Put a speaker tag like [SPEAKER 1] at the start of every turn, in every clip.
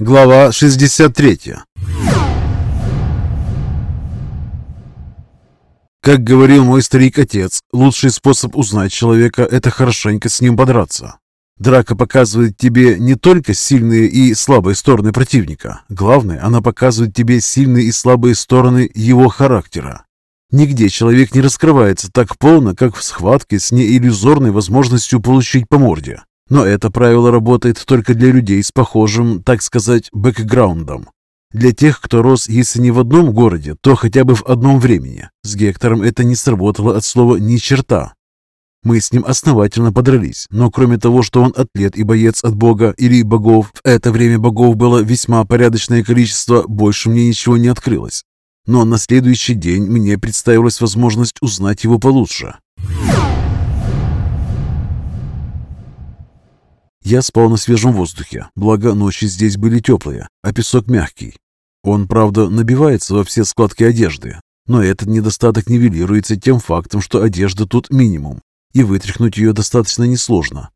[SPEAKER 1] Глава 63 Как говорил мой старик-отец, лучший способ узнать человека – это хорошенько с ним подраться. Драка показывает тебе не только сильные и слабые стороны противника. Главное, она показывает тебе сильные и слабые стороны его характера. Нигде человек не раскрывается так полно, как в схватке с неиллюзорной возможностью получить по морде. Но это правило работает только для людей с похожим, так сказать, бэкграундом. Для тех, кто рос, если не в одном городе, то хотя бы в одном времени. С Гектором это не сработало от слова «ни черта». Мы с ним основательно подрались, но кроме того, что он атлет и боец от бога или богов, в это время богов было весьма порядочное количество, больше мне ничего не открылось. Но на следующий день мне представилась возможность узнать его получше. Я спал на свежем воздухе, благо ночи здесь были теплые, а песок мягкий. Он, правда, набивается во все складки одежды, но этот недостаток нивелируется тем фактом, что одежда тут минимум, и вытряхнуть ее достаточно несложно.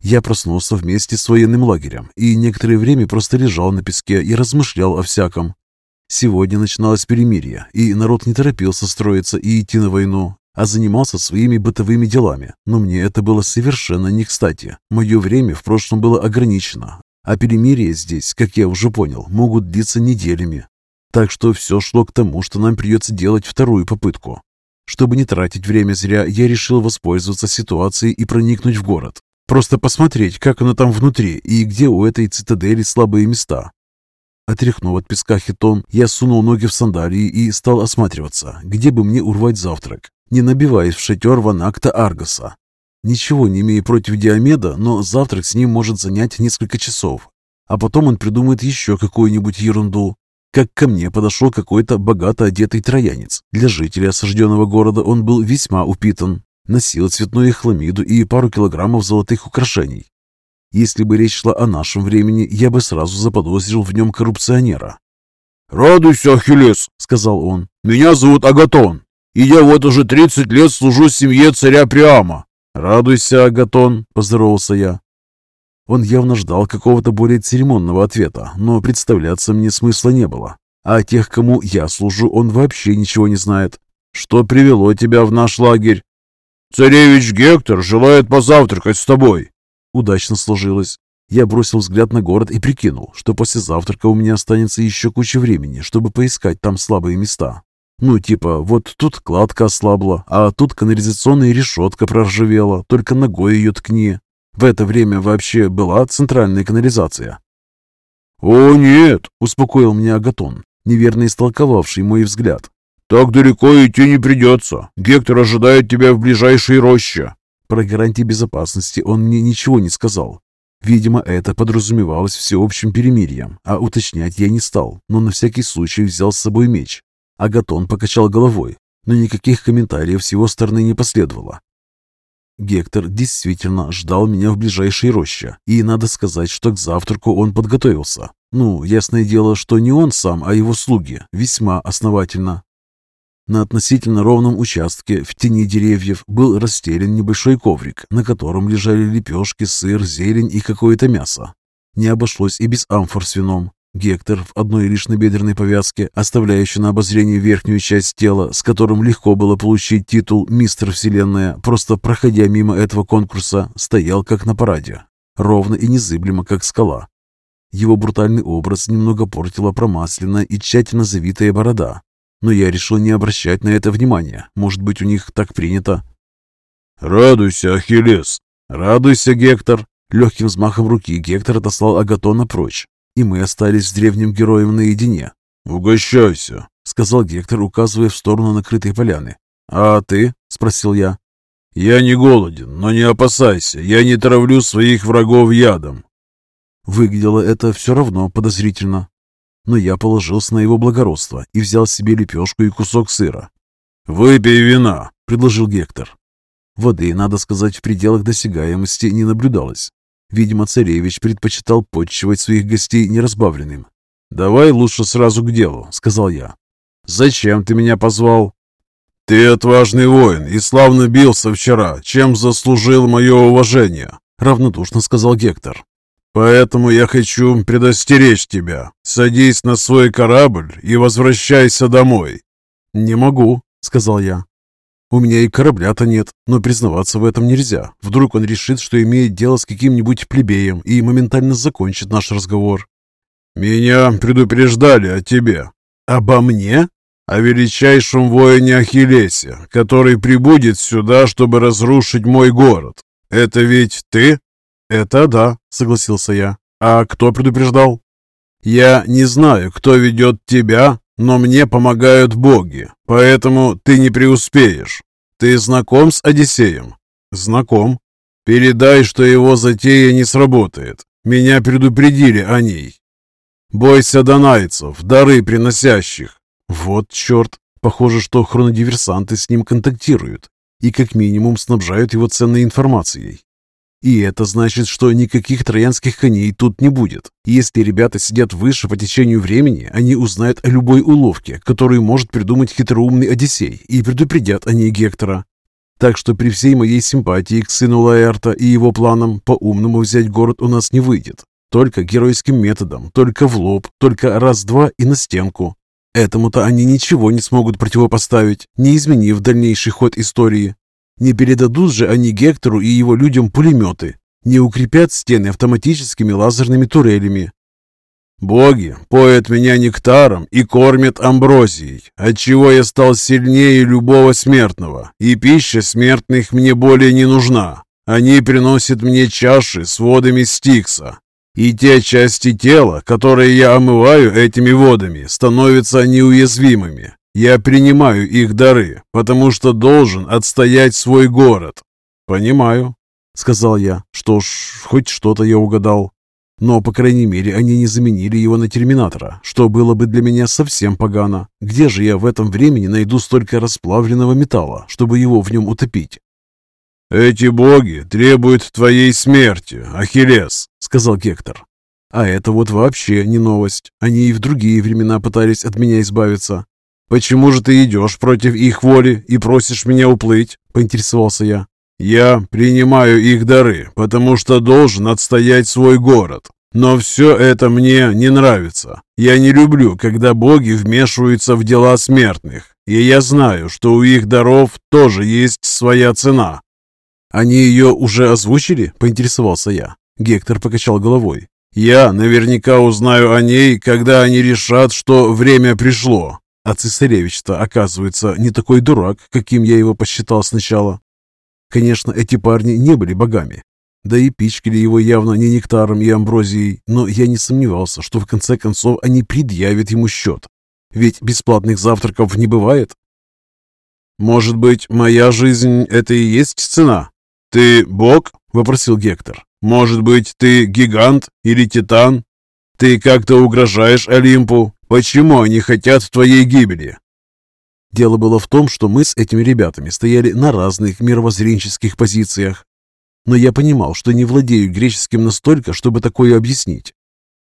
[SPEAKER 1] Я проснулся вместе с военным лагерем и некоторое время просто лежал на песке и размышлял о всяком. Сегодня начиналось перемирие, и народ не торопился строиться и идти на войну, а занимался своими бытовыми делами. Но мне это было совершенно не кстати. Мое время в прошлом было ограничено, а перемирия здесь, как я уже понял, могут длиться неделями. Так что все шло к тому, что нам придется делать вторую попытку. Чтобы не тратить время зря, я решил воспользоваться ситуацией и проникнуть в город. Просто посмотреть, как оно там внутри и где у этой цитадели слабые места. Отряхнув от песка хитон, я сунул ноги в сандалии и стал осматриваться, где бы мне урвать завтрак не набиваясь в шатер Ванакта Аргоса. Ничего не имея против Диомеда, но завтрак с ним может занять несколько часов, а потом он придумает еще какую-нибудь ерунду. Как ко мне подошел какой-то богато одетый троянец. Для жителя осажденного города он был весьма упитан, носил цветную хламиду и пару килограммов золотых украшений. Если бы речь шла о нашем времени, я бы сразу заподозрил в нем коррупционера.
[SPEAKER 2] «Радуйся, Ахиллес!» — сказал он. «Меня зовут Агатон и я вот уже тридцать лет служу семье царя Приама».
[SPEAKER 1] «Радуйся, Агатон», — поздоровался я. Он явно ждал какого-то более церемонного ответа, но представляться мне смысла не было. А тех, кому я служу, он вообще ничего не знает. Что привело тебя в наш лагерь?
[SPEAKER 2] Царевич Гектор желает позавтракать с тобой.
[SPEAKER 1] Удачно сложилось. Я бросил взгляд на город и прикинул, что после завтрака у меня останется еще куча времени, чтобы поискать там слабые места. Ну, типа, вот тут кладка ослабла, а тут канализационная решетка проржавела, только ногой ее ткни. В это время вообще была центральная канализация.
[SPEAKER 2] «О, нет!»
[SPEAKER 1] — успокоил меня Агатон, неверно истолковавший мой взгляд.
[SPEAKER 2] «Так далеко идти не придется. Гектор ожидает тебя в ближайшей роще».
[SPEAKER 1] Про гарантии безопасности он мне ничего не сказал. Видимо, это подразумевалось всеобщим перемирием, а уточнять я не стал, но на всякий случай взял с собой меч. Агатон покачал головой, но никаких комментариев с его стороны не последовало. Гектор действительно ждал меня в ближайшей роще, и надо сказать, что к завтраку он подготовился. Ну, ясное дело, что не он сам, а его слуги, весьма основательно. На относительно ровном участке в тени деревьев был расстелен небольшой коврик, на котором лежали лепешки, сыр, зелень и какое-то мясо. Не обошлось и без амфор с вином. Гектор в одной лишь набедренной повязке, оставляющей на обозрение верхнюю часть тела, с которым легко было получить титул «Мистер Вселенная», просто проходя мимо этого конкурса, стоял как на параде, ровно и незыблемо, как скала. Его брутальный образ немного портила промасленная и тщательно завитая борода. Но я решил не обращать на это внимания. Может быть, у них так принято.
[SPEAKER 2] «Радуйся, Ахиллес!»
[SPEAKER 1] «Радуйся, Гектор!» Легким взмахом руки Гектор отослал Агатона прочь, и мы остались с древним героем наедине.
[SPEAKER 2] «Угощайся», —
[SPEAKER 1] сказал Гектор, указывая в сторону накрытой поляны. «А ты?» — спросил я.
[SPEAKER 2] «Я не голоден, но не опасайся, я не травлю своих врагов ядом».
[SPEAKER 1] Выглядело это все равно подозрительно. Но я положился на его благородство и взял себе лепешку и кусок сыра.
[SPEAKER 2] «Выпей вина», —
[SPEAKER 1] предложил Гектор. Воды, надо сказать, в пределах досягаемости не наблюдалось. Видимо, царевич предпочитал подчивать своих гостей неразбавленным.
[SPEAKER 2] «Давай лучше сразу к делу», — сказал я. «Зачем ты меня позвал?» «Ты отважный воин и славно бился вчера, чем заслужил мое уважение», —
[SPEAKER 1] равнодушно сказал Гектор.
[SPEAKER 2] Поэтому я хочу предостеречь тебя. Садись на свой корабль и возвращайся домой».
[SPEAKER 1] «Не могу», — сказал я. «У меня и корабля-то нет, но признаваться в этом нельзя. Вдруг он решит, что имеет дело с каким-нибудь плебеем и моментально закончит наш разговор».
[SPEAKER 2] «Меня предупреждали о тебе».
[SPEAKER 1] «Обо мне?»
[SPEAKER 2] «О величайшем воине Ахиллесе, который прибудет сюда, чтобы разрушить мой город. Это ведь ты?»
[SPEAKER 1] «Это да», — согласился я. «А кто предупреждал?»
[SPEAKER 2] «Я не знаю, кто ведет тебя, но мне помогают боги, поэтому ты не преуспеешь. Ты знаком с Одиссеем?»
[SPEAKER 1] «Знаком».
[SPEAKER 2] «Передай, что его затея не сработает. Меня предупредили о ней. Бойся донайцев, дары приносящих».
[SPEAKER 1] «Вот черт! Похоже, что хронодиверсанты с ним контактируют и как минимум снабжают его ценной информацией. И это значит, что никаких троянских коней тут не будет. Если ребята сидят выше по течению времени, они узнают о любой уловке, которую может придумать хитроумный Одиссей, и предупредят о ней Гектора. Так что при всей моей симпатии к сыну Лаэрта и его планам, по-умному взять город у нас не выйдет. Только геройским методом, только в лоб, только раз-два и на стенку. Этому-то они ничего не смогут противопоставить, не изменив дальнейший ход истории. Не передадут же они Гектору и его людям пулеметы, не укрепят стены автоматическими лазерными турелями.
[SPEAKER 2] Боги поят меня нектаром и кормят амброзией, отчего я стал сильнее любого смертного, и пища смертных мне более не нужна. Они приносят мне чаши с водами Стикса, и те части тела, которые я омываю этими водами, становятся неуязвимыми. Я принимаю их дары, потому что должен отстоять свой город.
[SPEAKER 1] Понимаю, сказал я. Что ж, хоть что-то я угадал. Но, по крайней мере, они не заменили его на терминатора, что было бы для меня совсем погано. Где же я в этом времени найду столько расплавленного металла, чтобы его в нем утопить?
[SPEAKER 2] «Эти боги требуют твоей смерти, Ахиллес», — сказал Гектор.
[SPEAKER 1] «А это вот вообще не новость. Они и в другие времена пытались от меня избавиться.
[SPEAKER 2] «Почему же ты идешь против их воли и просишь меня уплыть?» – поинтересовался я. «Я принимаю их дары, потому что должен отстоять свой город. Но все это мне не нравится. Я не люблю, когда боги вмешиваются в дела смертных, и я знаю, что у их даров тоже есть своя цена».
[SPEAKER 1] «Они ее уже озвучили?» – поинтересовался я. Гектор покачал головой.
[SPEAKER 2] «Я наверняка узнаю о ней, когда они решат, что время пришло.
[SPEAKER 1] А цесаревич-то, оказывается, не такой дурак, каким я его посчитал сначала. Конечно, эти парни не были богами. Да и пичкали его явно не нектаром и амброзией, но я не сомневался, что в конце концов они предъявят ему счет. Ведь бесплатных завтраков не бывает.
[SPEAKER 2] «Может быть, моя жизнь — это и есть цена? Ты бог?» — вопросил Гектор. «Может быть, ты гигант или титан? Ты как-то угрожаешь Олимпу? Почему они хотят твоей гибели?»
[SPEAKER 1] Дело было в том, что мы с этими ребятами стояли на разных мировоззренческих позициях. Но я понимал, что не владею греческим настолько, чтобы такое объяснить.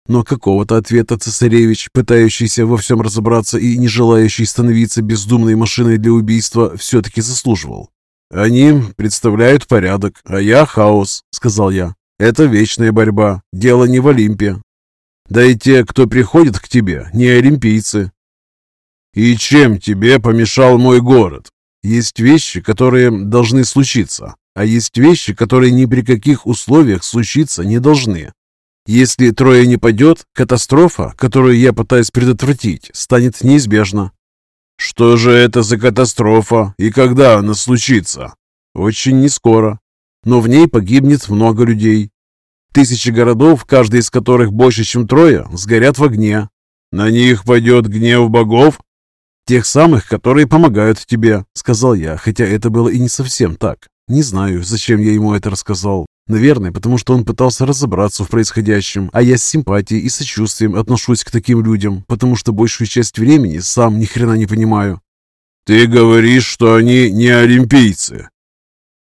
[SPEAKER 1] Но какого-то ответа цесаревич, пытающийся во всем разобраться и не желающий становиться бездумной машиной для убийства, все-таки заслуживал. «Они представляют порядок, а я хаос», — сказал я. «Это вечная борьба. Дело не в Олимпе. Да и те, кто приходит к тебе, не олимпийцы.
[SPEAKER 2] И чем тебе помешал мой город?
[SPEAKER 1] Есть вещи, которые должны случиться, а есть вещи, которые ни при каких условиях случиться не должны. Если трое не падет, катастрофа, которую я пытаюсь предотвратить, станет неизбежна.
[SPEAKER 2] Что же это за катастрофа и когда она случится?
[SPEAKER 1] Очень нескоро. Но в ней погибнет много людей, Тысячи городов, каждый из которых больше, чем трое, сгорят в огне.
[SPEAKER 2] На них пойдет гнев богов?
[SPEAKER 1] Тех самых, которые помогают тебе, сказал я, хотя это было и не совсем так. Не знаю, зачем я ему это рассказал. Наверное, потому что он пытался разобраться в происходящем, а я с симпатией и сочувствием отношусь к таким людям, потому что большую часть времени сам ни хрена не понимаю.
[SPEAKER 2] Ты говоришь, что они не олимпийцы,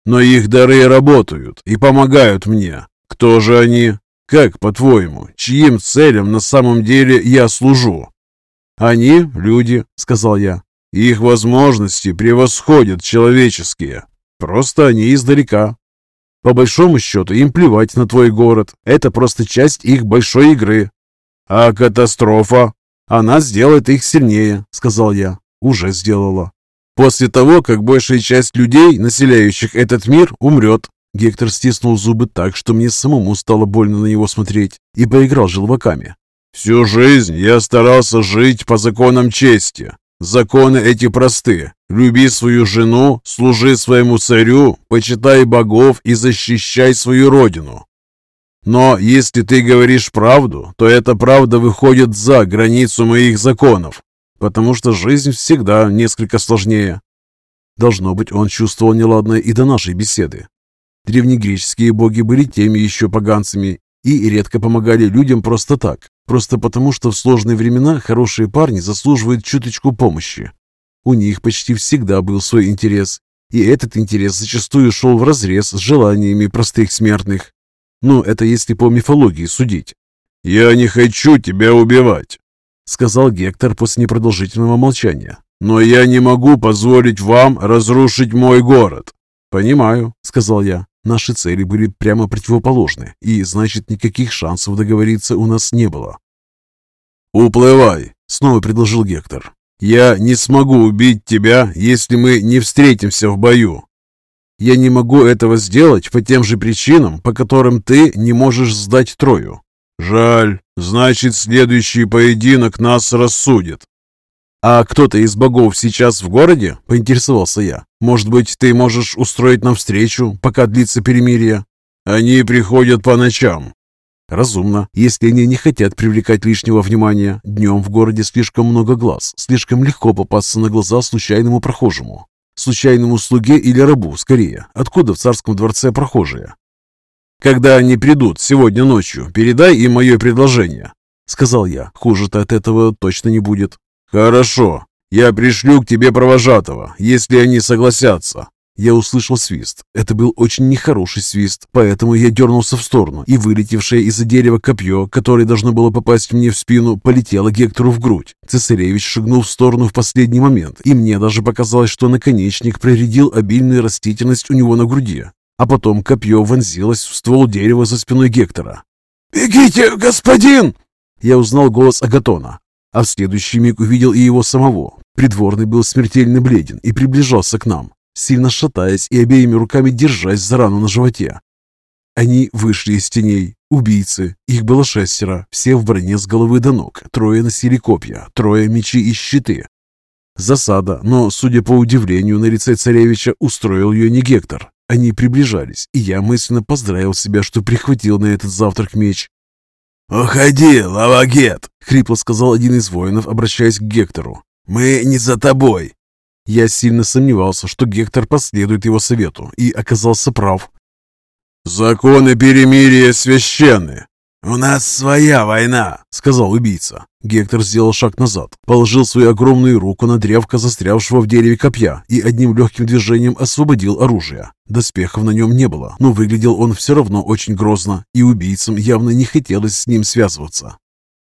[SPEAKER 2] но их дары работают и помогают мне. Кто же они? Как, по-твоему, чьим целям на самом деле я служу?
[SPEAKER 1] Они – люди, сказал я.
[SPEAKER 2] Их возможности превосходят человеческие. Просто они издалека.
[SPEAKER 1] По большому счету им плевать на твой город. Это просто часть их большой игры.
[SPEAKER 2] А катастрофа?
[SPEAKER 1] Она сделает их сильнее, сказал я. Уже сделала. После того, как большая часть людей, населяющих этот мир, умрет. Гектор стиснул зубы так, что мне самому стало больно на него смотреть, и поиграл желваками.
[SPEAKER 2] «Всю жизнь я старался жить по законам чести. Законы эти просты. Люби свою жену, служи своему царю, почитай богов и защищай свою родину. Но если ты говоришь правду, то эта правда выходит за границу моих законов, потому что жизнь всегда несколько сложнее.
[SPEAKER 1] Должно быть, он чувствовал неладное и до нашей беседы. Древнегреческие боги были теми еще поганцами и редко помогали людям просто так, просто потому что в сложные времена хорошие парни заслуживают чуточку помощи. У них почти всегда был свой интерес, и этот интерес зачастую шел вразрез с желаниями простых смертных. Ну, это если по мифологии судить.
[SPEAKER 2] «Я не хочу тебя убивать», —
[SPEAKER 1] сказал Гектор после непродолжительного молчания.
[SPEAKER 2] «Но я не могу позволить вам разрушить мой город».
[SPEAKER 1] «Понимаю», — сказал я. Наши цели были прямо противоположны, и, значит, никаких шансов договориться у нас не было.
[SPEAKER 2] «Уплывай», — снова предложил Гектор. «Я не смогу убить тебя, если мы не встретимся в бою.
[SPEAKER 1] Я не могу этого сделать по тем же причинам, по которым ты не можешь сдать Трою».
[SPEAKER 2] «Жаль. Значит, следующий поединок нас рассудит».
[SPEAKER 1] «А кто-то из богов сейчас в городе?» – поинтересовался я. «Может быть, ты можешь устроить нам встречу, пока длится перемирие?»
[SPEAKER 2] «Они приходят по ночам».
[SPEAKER 1] «Разумно, если они не хотят привлекать лишнего внимания. Днем в городе слишком много глаз, слишком легко попасться на глаза случайному прохожему. Случайному слуге или рабу, скорее. Откуда в царском дворце прохожие?» «Когда они придут сегодня ночью, передай им мое предложение», — сказал я. «Хуже-то от этого точно не будет».
[SPEAKER 2] «Хорошо, я пришлю к тебе провожатого, если они согласятся».
[SPEAKER 1] Я услышал свист. Это был очень нехороший свист, поэтому я дернулся в сторону, и вылетевшее из-за дерева копье, которое должно было попасть мне в спину, полетело Гектору в грудь. Цесаревич шагнул в сторону в последний момент, и мне даже показалось, что наконечник проредил обильную растительность у него на груди. А потом копье вонзилось в ствол дерева за спиной Гектора.
[SPEAKER 2] «Бегите, господин!»
[SPEAKER 1] Я узнал голос Агатона а в следующий миг увидел и его самого. Придворный был смертельно бледен и приближался к нам, сильно шатаясь и обеими руками держась за рану на животе. Они вышли из теней. Убийцы. Их было шестеро, все в броне с головы до ног. Трое носили копья, трое мечи и щиты. Засада, но, судя по удивлению на лице царевича, устроил ее не Гектор. Они приближались, и я мысленно поздравил себя, что прихватил на этот завтрак меч.
[SPEAKER 2] «Уходи, Лавагет!»
[SPEAKER 1] — хрипло сказал один из воинов, обращаясь к Гектору.
[SPEAKER 2] «Мы не за тобой!»
[SPEAKER 1] Я сильно сомневался, что Гектор последует его совету, и оказался прав.
[SPEAKER 2] «Законы перемирия священны!»
[SPEAKER 1] «У нас своя война!» — сказал убийца. Гектор сделал шаг назад, положил свою огромную руку на древко застрявшего в дереве копья и одним легким движением освободил оружие. Доспехов на нем не было, но выглядел он все равно очень грозно, и убийцам явно не хотелось с ним связываться.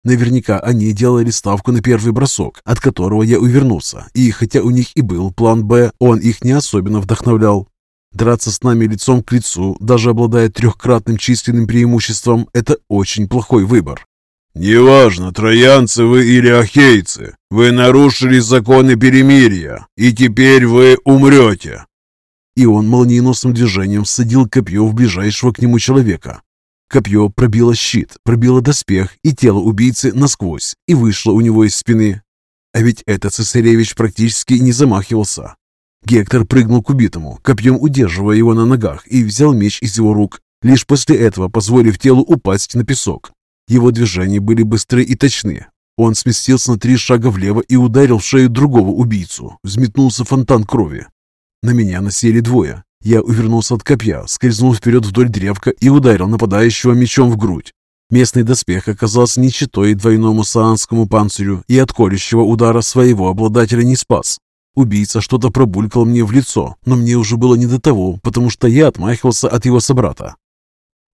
[SPEAKER 1] Наверняка они делали ставку на первый бросок, от которого я увернулся, и хотя у них и был план «Б», он их не особенно вдохновлял. Драться с нами лицом к лицу, даже обладая трехкратным численным преимуществом, это очень плохой выбор.
[SPEAKER 2] «Неважно, троянцы вы или ахейцы, вы нарушили законы перемирия, и теперь вы умрете!»
[SPEAKER 1] И он молниеносным движением садил копье в ближайшего к нему человека. Копье пробило щит, пробило доспех и тело убийцы насквозь и вышло у него из спины. А ведь этот цесаревич практически не замахивался. Гектор прыгнул к убитому, копьем удерживая его на ногах, и взял меч из его рук, лишь после этого позволив телу упасть на песок. Его движения были быстры и точны. Он сместился на три шага влево и ударил в шею другого убийцу. Взметнулся фонтан крови. На меня насели двое. Я увернулся от копья, скользнул вперед вдоль древка и ударил нападающего мечом в грудь. Местный доспех оказался не читой двойному саанскому панцирю и от колющего удара своего обладателя не спас. Убийца что-то пробулькал мне в лицо, но мне уже было не до того, потому что я отмахивался от его собрата.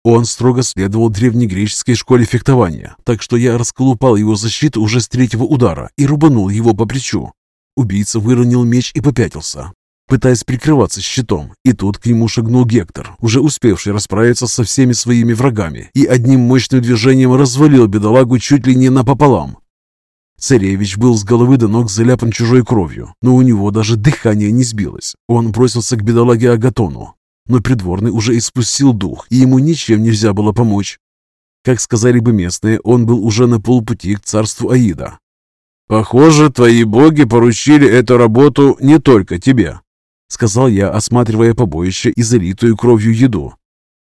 [SPEAKER 1] Он строго следовал древнегреческой школе фехтования, так что я расколупал его защиту уже с третьего удара и рубанул его по плечу. Убийца выронил меч и попятился. пытаясь прикрываться щитом. И тут к нему шагнул Гектор, уже успевший расправиться со всеми своими врагами, и одним мощным движением развалил бедолагу чуть ли не напополам. Царевич был с головы до ног заляпан чужой кровью, но у него даже дыхание не сбилось. Он бросился к бедолаге Агатону, но придворный уже испустил дух, и ему ничем нельзя было помочь. Как сказали бы местные, он был уже на полпути к царству Аида.
[SPEAKER 2] «Похоже, твои боги поручили эту работу не только тебе»,
[SPEAKER 1] сказал я, осматривая побоище и залитую кровью еду.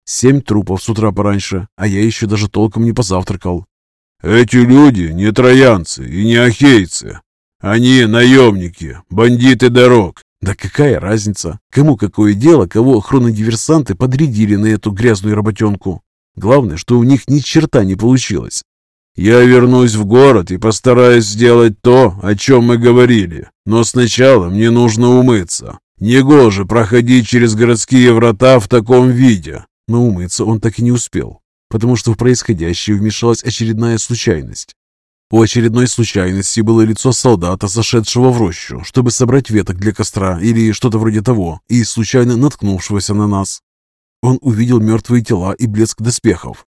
[SPEAKER 1] Семь трупов с утра пораньше, а я еще даже толком не позавтракал.
[SPEAKER 2] «Эти люди не троянцы и не ахейцы. Они наемники, бандиты дорог».
[SPEAKER 1] Да какая разница? Кому какое дело, кого хронодиверсанты подрядили на эту грязную работенку? Главное, что у них ни черта не получилось.
[SPEAKER 2] «Я вернусь в город и постараюсь сделать то, о чем мы говорили. Но сначала мне нужно умыться. Негоже проходить через городские врата в таком виде».
[SPEAKER 1] Но умыться он так и не успел, потому что в происходящее вмешалась очередная случайность. У очередной случайности было лицо солдата, зашедшего в рощу, чтобы собрать веток для костра или что-то вроде того, и случайно наткнувшегося на нас. Он увидел мертвые тела и блеск доспехов.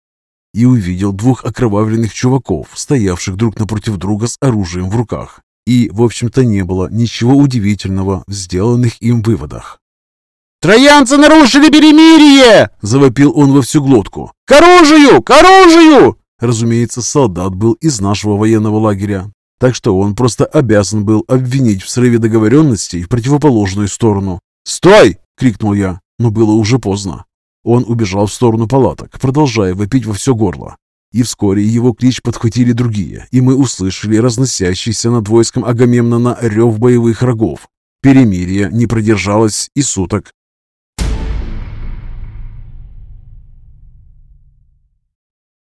[SPEAKER 1] И увидел двух окровавленных чуваков, стоявших друг напротив друга с оружием в руках. И, в общем-то, не было ничего удивительного в сделанных им выводах.
[SPEAKER 3] «Троянцы нарушили перемирие!» – завопил он во всю глотку. «К оружию! К оружию!»
[SPEAKER 1] Разумеется, солдат был из нашего военного лагеря, так что он просто обязан был обвинить в срыве договоренностей в противоположную сторону. «Стой!» – крикнул я, но было уже поздно. Он убежал в сторону палаток, продолжая вопить во все горло. И вскоре его клич подхватили другие, и мы услышали разносящийся над войском Агамемнона рев боевых рогов. Перемирие не продержалось и суток.